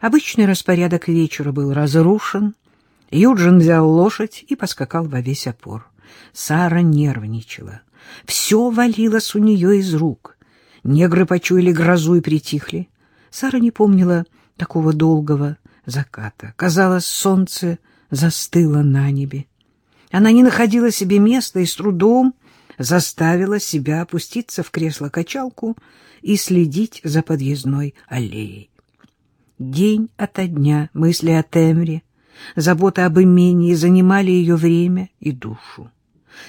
Обычный распорядок вечера был разрушен. Юджин взял лошадь и поскакал во весь опор. Сара нервничала. Все валилось у нее из рук. Негры почуяли грозу и притихли. Сара не помнила такого долгого заката. Казалось, солнце застыло на небе. Она не находила себе места и с трудом заставила себя опуститься в кресло-качалку и следить за подъездной аллеей. День ото дня мысли о Темре, забота об имении занимали ее время и душу.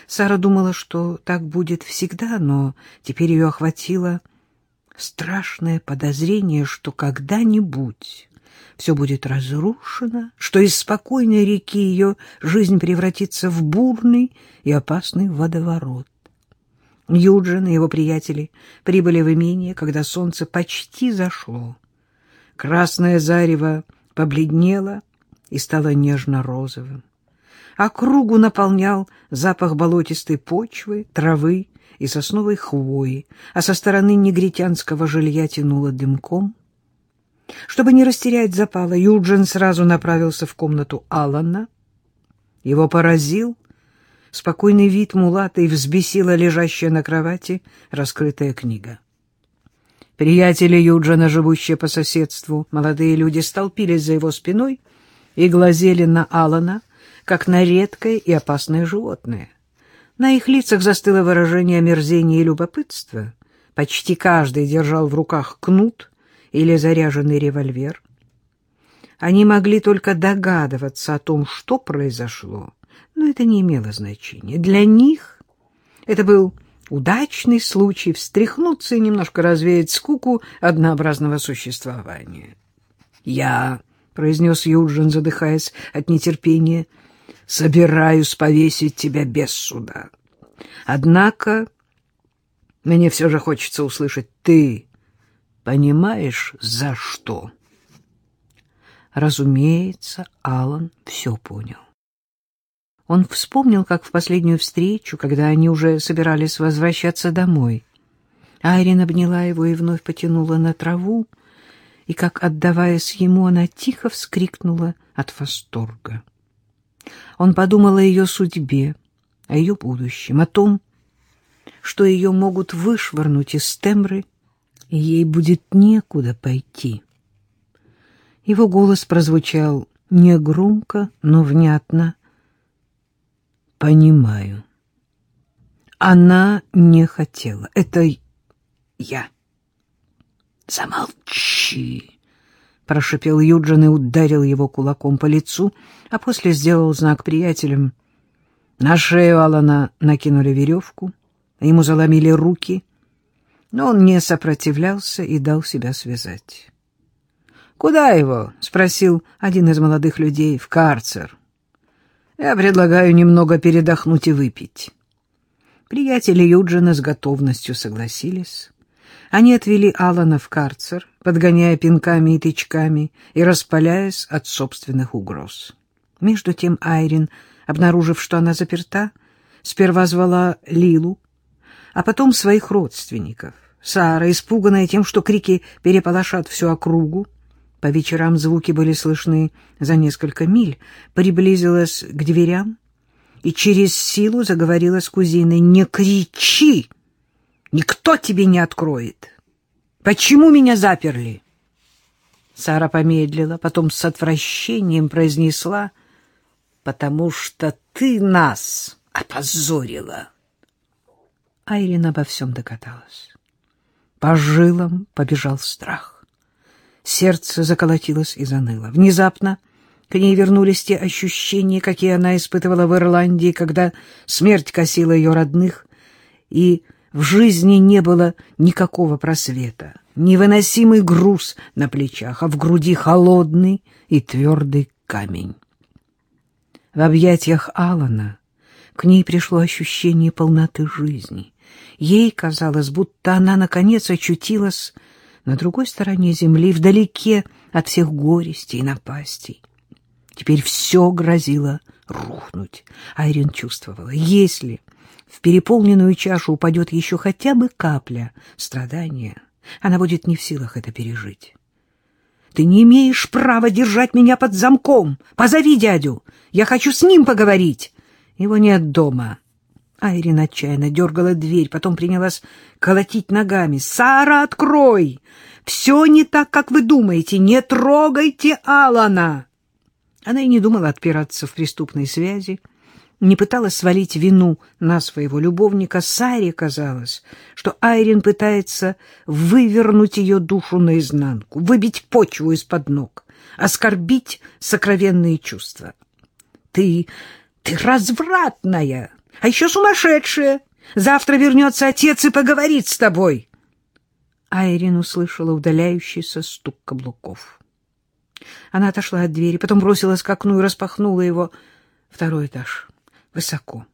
Сара думала, что так будет всегда, но теперь ее охватило страшное подозрение, что когда-нибудь все будет разрушено, что из спокойной реки ее жизнь превратится в бурный и опасный водоворот. Юджин и его приятели прибыли в имение, когда солнце почти зашло. Красное зарево побледнело и стало нежно-розовым. Округу наполнял запах болотистой почвы, травы и сосновой хвои, а со стороны негритянского жилья тянуло дымком. Чтобы не растерять запала, Юджин сразу направился в комнату Алана. Его поразил спокойный вид мулата и взбесила лежащая на кровати раскрытая книга. Приятели Юджина, живущие по соседству, молодые люди, столпились за его спиной и глазели на Алана, как на редкое и опасное животное. На их лицах застыло выражение омерзения и любопытства. Почти каждый держал в руках кнут или заряженный револьвер. Они могли только догадываться о том, что произошло, но это не имело значения. Для них это был удачный случай встряхнуться и немножко развеять скуку однообразного существования. «Я», — произнес Юджин, задыхаясь от нетерпения, — «собираюсь повесить тебя без суда. Однако мне все же хочется услышать, ты понимаешь, за что?» Разумеется, Алан все понял. Он вспомнил, как в последнюю встречу, когда они уже собирались возвращаться домой. Айрин обняла его и вновь потянула на траву, и, как отдаваясь ему, она тихо вскрикнула от восторга. Он подумал о ее судьбе, о ее будущем, о том, что ее могут вышвырнуть из тембры, и ей будет некуда пойти. Его голос прозвучал негромко, но внятно, Понимаю. Она не хотела. Это я. Замолчи, прошипел Юджин и ударил его кулаком по лицу, а после сделал знак приятелям. На шею Алана накинули веревку, ему заломили руки, но он не сопротивлялся и дал себя связать. «Куда его?» — спросил один из молодых людей. «В карцер». Я предлагаю немного передохнуть и выпить. Приятели Юджина с готовностью согласились. Они отвели Алана в карцер, подгоняя пинками и тычками и распаляясь от собственных угроз. Между тем Айрин, обнаружив, что она заперта, сперва звала Лилу, а потом своих родственников. Сара, испуганная тем, что крики переполошат всю округу, по вечерам звуки были слышны за несколько миль, приблизилась к дверям и через силу заговорила с кузиной. «Не кричи! Никто тебе не откроет! Почему меня заперли?» Сара помедлила, потом с отвращением произнесла, «Потому что ты нас опозорила!» Айрин обо всем догадалась. По жилам побежал страх. Сердце заколотилось и заныло. Внезапно к ней вернулись те ощущения, какие она испытывала в Ирландии, когда смерть косила ее родных, и в жизни не было никакого просвета, невыносимый груз на плечах, а в груди холодный и твердый камень. В объятиях Алана к ней пришло ощущение полноты жизни. Ей казалось, будто она, наконец, очутилась на другой стороне земли, вдалеке от всех горестей и напастей. Теперь все грозило рухнуть. Айрин чувствовала, если в переполненную чашу упадет еще хотя бы капля страдания, она будет не в силах это пережить. Ты не имеешь права держать меня под замком. Позови дядю. Я хочу с ним поговорить. Его нет дома. Айрин отчаянно дергала дверь, потом принялась колотить ногами. «Сара, открой! Все не так, как вы думаете. Не трогайте Алана!» Она и не думала отпираться в преступной связи, не пыталась свалить вину на своего любовника. Саре казалось, что Айрин пытается вывернуть ее душу наизнанку, выбить почву из-под ног, оскорбить сокровенные чувства. «Ты... ты развратная, а еще сумасшедшая! Завтра вернется отец и поговорит с тобой!» Айрин услышала удаляющийся стук каблуков. Она отошла от двери, потом бросилась к окну и распахнула его. Второй этаж. Высоко.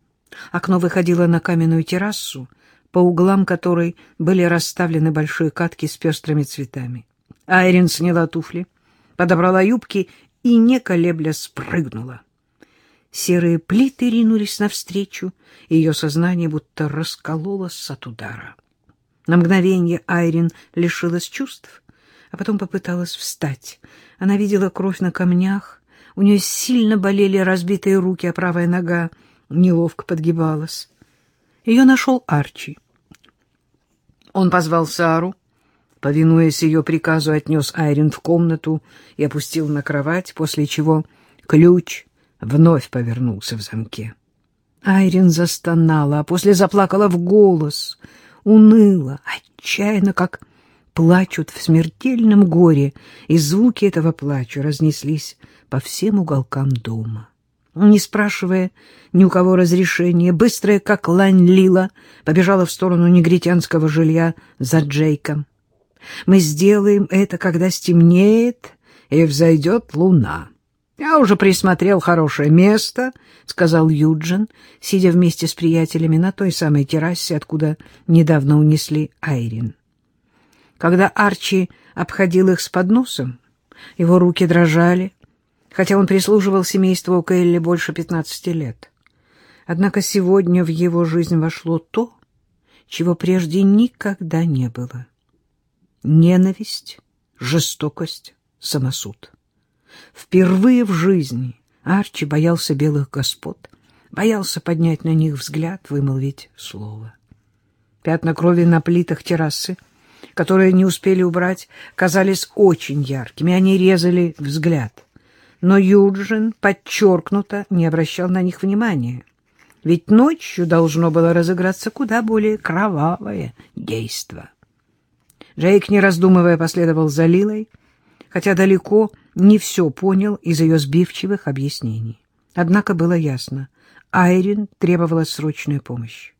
Окно выходило на каменную террасу, по углам которой были расставлены большие катки с пестрыми цветами. Айрин сняла туфли, подобрала юбки и, не колебля, спрыгнула. Серые плиты ринулись навстречу, и ее сознание будто раскололось от удара. На мгновение Айрин лишилась чувств, а потом попыталась встать. Она видела кровь на камнях, у нее сильно болели разбитые руки, а правая нога неловко подгибалась. Ее нашел Арчи. Он позвал Сару, повинуясь ее приказу, отнес Айрин в комнату и опустил на кровать, после чего ключ вновь повернулся в замке. Айрин застонала, а после заплакала в голос, уныла, отчаянно, как плачут в смертельном горе, и звуки этого плача разнеслись по всем уголкам дома. Не спрашивая ни у кого разрешения, быстрая, как лань Лила, побежала в сторону негритянского жилья за Джейком. «Мы сделаем это, когда стемнеет и взойдет луна». «Я уже присмотрел хорошее место», — сказал Юджин, сидя вместе с приятелями на той самой террасе, откуда недавно унесли Айрин. Когда Арчи обходил их с подносом, его руки дрожали, хотя он прислуживал семейству Келли больше пятнадцати лет. Однако сегодня в его жизнь вошло то, чего прежде никогда не было. Ненависть, жестокость, самосуд. Впервые в жизни Арчи боялся белых господ, боялся поднять на них взгляд, вымолвить слово. Пятна крови на плитах террасы — которые не успели убрать, казались очень яркими, они резали взгляд. Но Юджин подчеркнуто не обращал на них внимания, ведь ночью должно было разыграться куда более кровавое действо. Джейк, не раздумывая, последовал за Лилой, хотя далеко не все понял из ее сбивчивых объяснений. Однако было ясно — Айрин требовала срочная помощь.